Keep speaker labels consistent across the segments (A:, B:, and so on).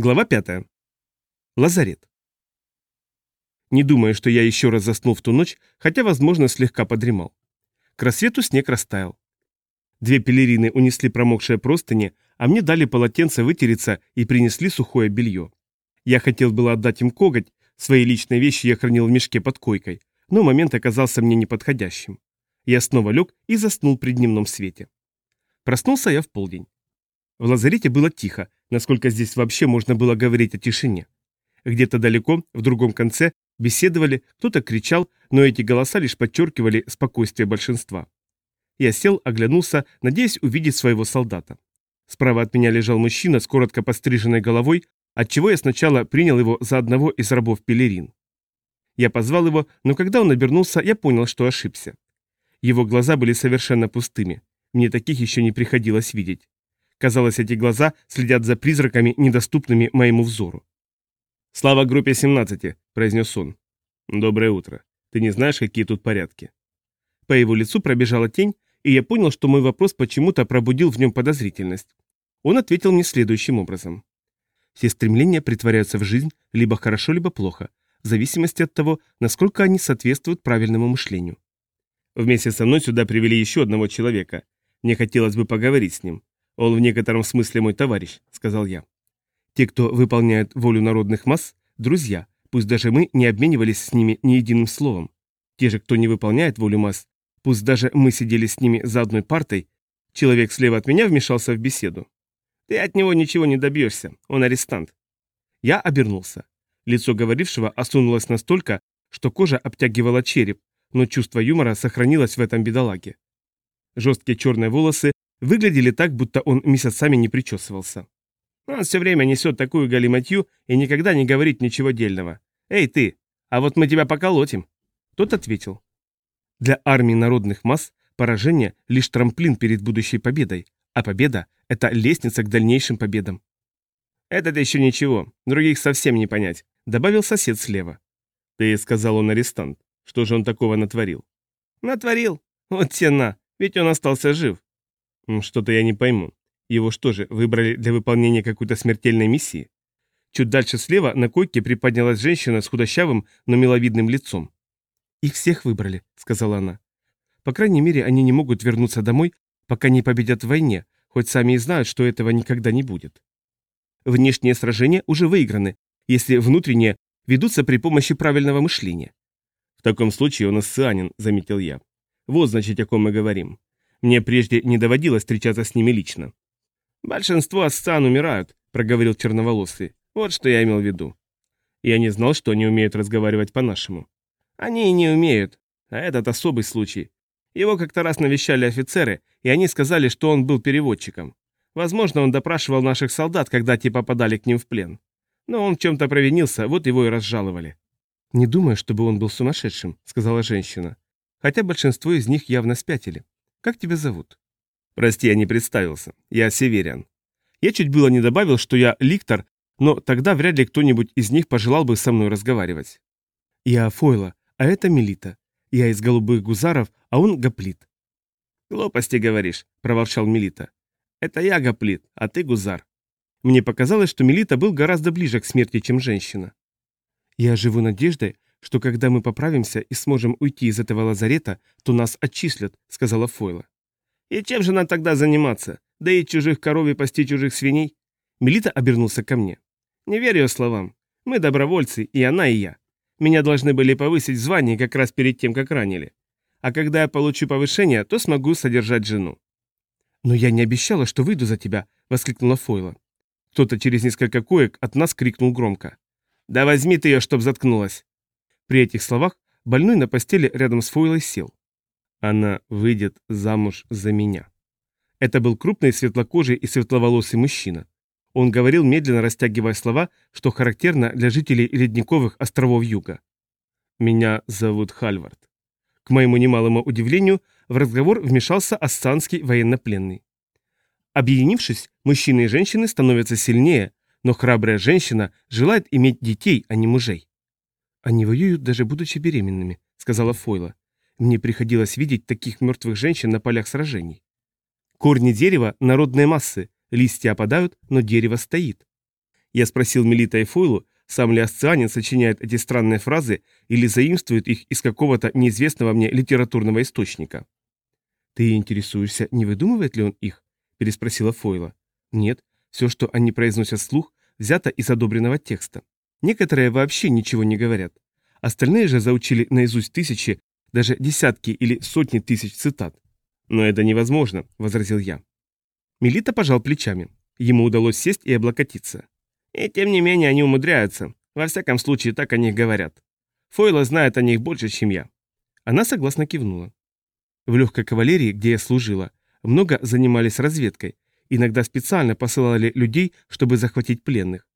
A: Глава 5. Лазарет. Не думаю, что я еще раз заснул в ту ночь, хотя, возможно, слегка подремал. К рассвету снег растаял. Две пелерины унесли промокшие простыни, а мне дали полотенце вытереться и принесли сухое белье. Я хотел было отдать им коготь, свои личные вещи я хранил в мешке под койкой, но момент оказался мне неподходящим. Я снова лег и заснул при дневном свете. Проснулся я в полдень. В лазарете было тихо, насколько здесь вообще можно было говорить о тишине. Где-то далеко, в другом конце, беседовали, кто-то кричал, но эти голоса лишь подчеркивали спокойствие большинства. Я сел, оглянулся, надеясь увидеть своего солдата. Справа от меня лежал мужчина с коротко постриженной головой, отчего я сначала принял его за одного из рабов пелерин. Я позвал его, но когда он обернулся, я понял, что ошибся. Его глаза были совершенно пустыми. Мне таких еще не приходилось видеть. Казалось, эти глаза следят за призраками, недоступными моему взору. «Слава группе 17», — произнес он. «Доброе утро. Ты не знаешь, какие тут порядки?» По его лицу пробежала тень, и я понял, что мой вопрос почему-то пробудил в нем подозрительность. Он ответил мне следующим образом. Все стремления притворяются в жизнь либо хорошо, либо плохо, в зависимости от того, насколько они соответствуют правильному мышлению. Вместе со мной сюда привели еще одного человека. Мне хотелось бы поговорить с ним. «Он в некотором смысле мой товарищ», — сказал я. «Те, кто выполняет волю народных масс, друзья, пусть даже мы не обменивались с ними ни единым словом. Те же, кто не выполняет волю масс, пусть даже мы сидели с ними за одной партой, человек слева от меня вмешался в беседу. Ты от него ничего не добьешься, он арестант». Я обернулся. Лицо говорившего осунулось настолько, что кожа обтягивала череп, но чувство юмора сохранилось в этом бедолаге. Жесткие черные волосы выглядели так, будто он месяцами не причесывался. Он все время несет такую галиматью и никогда не говорит ничего дельного. «Эй, ты, а вот мы тебя поколотим!» Тот ответил. Для армии народных масс поражение – лишь трамплин перед будущей победой, а победа – это лестница к дальнейшим победам. «Этот еще ничего, других совсем не понять», – добавил сосед слева. «Ты сказал он арестант. Что же он такого натворил?» «Натворил? Вот тена, ведь он остался жив. Что-то я не пойму. Его что же, выбрали для выполнения какой-то смертельной миссии? Чуть дальше слева на койке приподнялась женщина с худощавым, но миловидным лицом. «Их всех выбрали», — сказала она. «По крайней мере, они не могут вернуться домой, пока не победят в войне, хоть сами и знают, что этого никогда не будет. Внешние сражения уже выиграны, если внутренние ведутся при помощи правильного мышления». «В таком случае он ассианин», — заметил я. «Вот, значит, о ком мы говорим. Мне прежде не доводилось встречаться с ними лично. «Большинство асцан умирают», — проговорил черноволосый. «Вот что я имел в виду». Я не знал, что они умеют разговаривать по-нашему. Они и не умеют, а этот особый случай. Его как-то раз навещали офицеры, и они сказали, что он был переводчиком. Возможно, он допрашивал наших солдат, когда те попадали к ним в плен. Но он в чем-то провинился, вот его и разжаловали. «Не думаю, чтобы он был сумасшедшим», — сказала женщина. «Хотя большинство из них явно спятили. Как тебя зовут?» «Прости, я не представился. Я Северян». Я чуть было не добавил, что я ликтор, но тогда вряд ли кто-нибудь из них пожелал бы со мной разговаривать. «Я Фойла, а это Мелита. Я из голубых гузаров, а он гоплит». «Глупости говоришь», — проворчал Мелита. «Это я гоплит, а ты гузар». Мне показалось, что Мелита был гораздо ближе к смерти, чем женщина. «Я живу надеждой, что когда мы поправимся и сможем уйти из этого лазарета, то нас отчислят», — сказала Фойла. «И чем же нам тогда заниматься? Доить чужих коров и пасти чужих свиней?» Мелита обернулся ко мне. «Не верю словам. Мы добровольцы, и она, и я. Меня должны были повысить в звании как раз перед тем, как ранили. А когда я получу повышение, то смогу содержать жену». «Но я не обещала, что выйду за тебя», — воскликнула Фойла. Кто-то через несколько коек от нас крикнул громко. «Да возьми ты ее, чтоб заткнулась!» При этих словах больной на постели рядом с Фойлой сел. Она выйдет замуж за меня. Это был крупный светлокожий и светловолосый мужчина. Он говорил, медленно растягивая слова, что характерно для жителей ледниковых островов Юга. «Меня зовут Хальвард». К моему немалому удивлению, в разговор вмешался ассанский военнопленный. Объединившись, мужчины и женщины становятся сильнее, но храбрая женщина желает иметь детей, а не мужей. «Они воюют, даже будучи беременными», — сказала Фойла. «Мне приходилось видеть таких мертвых женщин на полях сражений. Корни дерева — народные массы, листья опадают, но дерево стоит. Я спросил Мелита и Фойлу, сам ли Асцианин сочиняет эти странные фразы или заимствует их из какого-то неизвестного мне литературного источника. «Ты интересуешься, не выдумывает ли он их?» – переспросила Фойла. «Нет, все, что они произносят вслух, взято из одобренного текста. Некоторые вообще ничего не говорят. Остальные же заучили наизусть тысячи, даже десятки или сотни тысяч цитат. «Но это невозможно», – возразил я. Мелита пожал плечами. Ему удалось сесть и облокотиться. И тем не менее они умудряются. Во всяком случае, так о них говорят. Фойла знает о них больше, чем я. Она согласно кивнула. В легкой кавалерии, где я служила, много занимались разведкой. Иногда специально посылали людей, чтобы захватить пленных.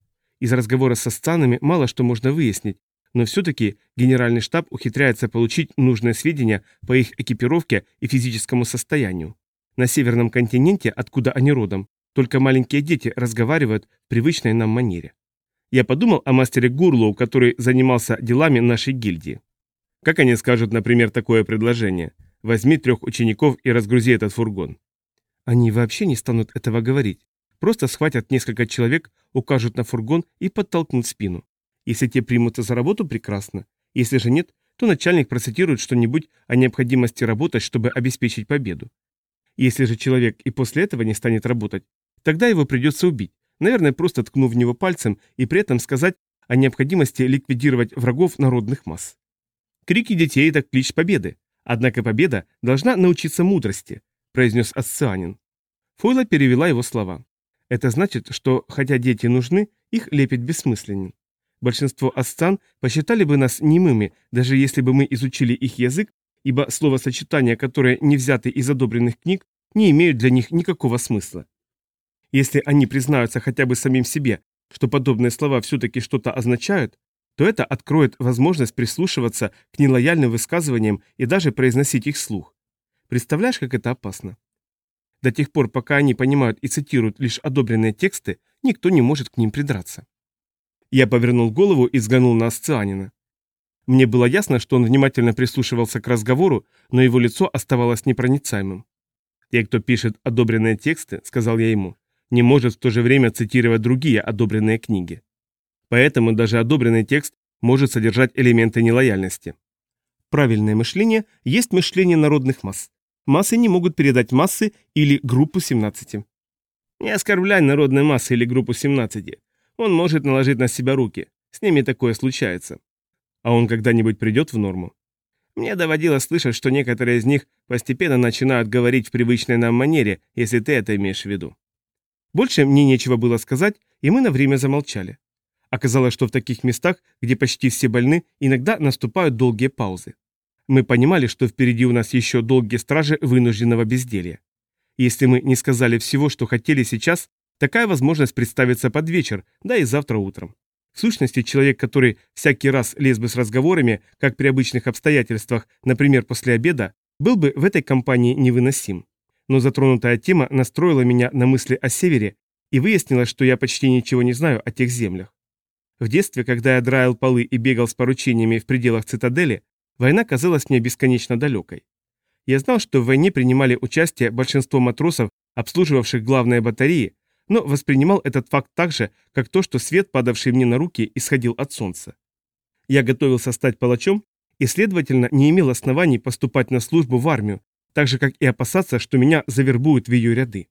A: Из разговора со сцанами мало что можно выяснить, но все-таки генеральный штаб ухитряется получить нужные сведения по их экипировке и физическому состоянию. На северном континенте, откуда они родом, только маленькие дети разговаривают в привычной нам манере. Я подумал о мастере Гурлоу, который занимался делами нашей гильдии. Как они скажут, например, такое предложение? Возьми трех учеников и разгрузи этот фургон. Они вообще не станут этого говорить. Просто схватят несколько человек, укажут на фургон и подтолкнут спину. Если те примутся за работу, прекрасно. Если же нет, то начальник процитирует что-нибудь о необходимости работать, чтобы обеспечить победу. Если же человек и после этого не станет работать, тогда его придется убить, наверное, просто ткнув в него пальцем и при этом сказать о необходимости ликвидировать врагов народных масс. Крики детей – это клич победы. Однако победа должна научиться мудрости, произнес Асцианин. Фойла перевела его слова. Это значит, что, хотя дети нужны, их лепить бессмысленен. Большинство асцан посчитали бы нас немыми, даже если бы мы изучили их язык, ибо словосочетания, которые не взяты из одобренных книг, не имеют для них никакого смысла. Если они признаются хотя бы самим себе, что подобные слова все-таки что-то означают, то это откроет возможность прислушиваться к нелояльным высказываниям и даже произносить их вслух. Представляешь, как это опасно? До тех пор, пока они понимают и цитируют лишь одобренные тексты, никто не может к ним придраться. Я повернул голову и взглянул на Асцианина. Мне было ясно, что он внимательно прислушивался к разговору, но его лицо оставалось непроницаемым. «Те, кто пишет одобренные тексты, — сказал я ему, — не может в то же время цитировать другие одобренные книги. Поэтому даже одобренный текст может содержать элементы нелояльности. Правильное мышление есть мышление народных масс. Массы не могут передать массы или группу 17. Не оскорбляй народные массы или группу 17. Он может наложить на себя руки. С ними такое случается. А он когда-нибудь придет в норму? Мне доводилось слышать, что некоторые из них постепенно начинают говорить в привычной нам манере, если ты это имеешь в виду. Больше мне нечего было сказать, и мы на время замолчали. Оказалось, что в таких местах, где почти все больны, иногда наступают долгие паузы. Мы понимали, что впереди у нас еще долгие стражи вынужденного безделья. Если мы не сказали всего, что хотели сейчас, такая возможность представится под вечер, да и завтра утром. В сущности, человек, который всякий раз лез бы с разговорами, как при обычных обстоятельствах, например, после обеда, был бы в этой компании невыносим. Но затронутая тема настроила меня на мысли о севере, и выяснилось, что я почти ничего не знаю о тех землях. В детстве, когда я драил полы и бегал с поручениями в пределах цитадели, война казалась мне бесконечно далекой. Я знал, что в войне принимали участие большинство матросов, обслуживавших главные батареи, но воспринимал этот факт так же, как то, что свет, падавший мне на руки, исходил от солнца. Я готовился стать палачом и, следовательно, не имел оснований поступать на службу в армию, так же, как и опасаться, что меня завербуют в ее ряды.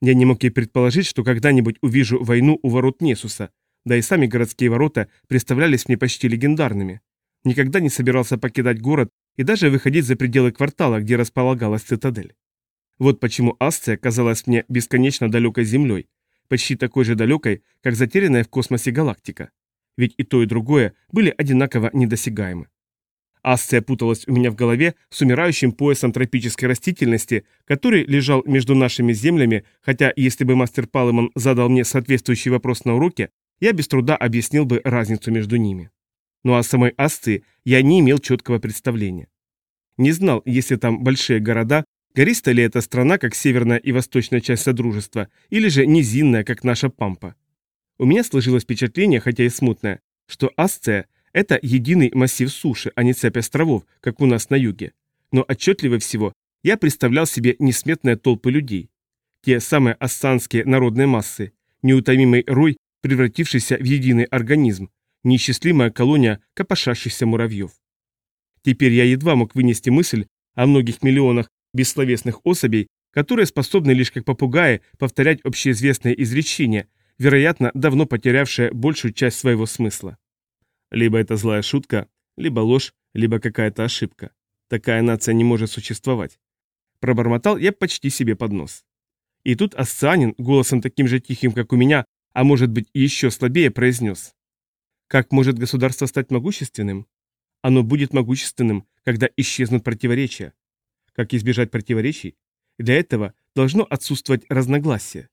A: Я не мог и предположить, что когда-нибудь увижу войну у ворот Несуса, да и сами городские ворота представлялись мне почти легендарными. Никогда не собирался покидать город и даже выходить за пределы квартала, где располагалась цитадель. Вот почему Асция казалась мне бесконечно далекой землей, почти такой же далекой, как затерянная в космосе галактика. Ведь и то, и другое были одинаково недосягаемы. Асция путалась у меня в голове с умирающим поясом тропической растительности, который лежал между нашими землями, хотя если бы мастер Палемон задал мне соответствующий вопрос на уроке, я без труда объяснил бы разницу между ними. Ну а самой Асции я не имел четкого представления. Не знал, если там большие города, Гористая ли эта страна, как северная и восточная часть Содружества, или же низинная, как наша Пампа? У меня сложилось впечатление, хотя и смутное, что Асция – это единый массив суши, а не цепь островов, как у нас на юге. Но отчетливо всего я представлял себе несметные толпы людей. Те самые ассанские народные массы, неутомимый рой превратившийся в единый организм, неисчислимая колония копошащихся муравьев. Теперь я едва мог вынести мысль о многих миллионах бессловесных особей, которые способны лишь как попугаи повторять общеизвестные изречения, вероятно, давно потерявшие большую часть своего смысла. Либо это злая шутка, либо ложь, либо какая-то ошибка. Такая нация не может существовать. Пробормотал я почти себе под нос. И тут Ассанин, голосом таким же тихим, как у меня, а может быть и еще слабее, произнес. Как может государство стать могущественным? Оно будет могущественным, когда исчезнут противоречия. Как избежать противоречий? Для этого должно отсутствовать разногласие.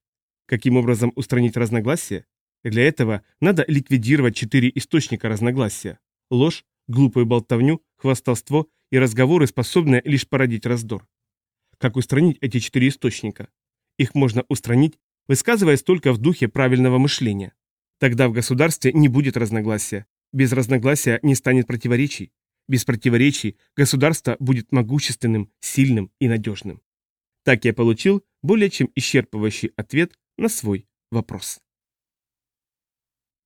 A: Каким образом устранить разногласия? Для этого надо ликвидировать четыре источника разногласия. Ложь, глупую болтовню, хвастовство и разговоры, способные лишь породить раздор. Как устранить эти четыре источника? Их можно устранить, высказываясь только в духе правильного мышления. Тогда в государстве не будет разногласия. Без разногласия не станет противоречий. Без противоречий государство будет могущественным, сильным и надежным. Так я получил более чем исчерпывающий ответ на свой вопрос.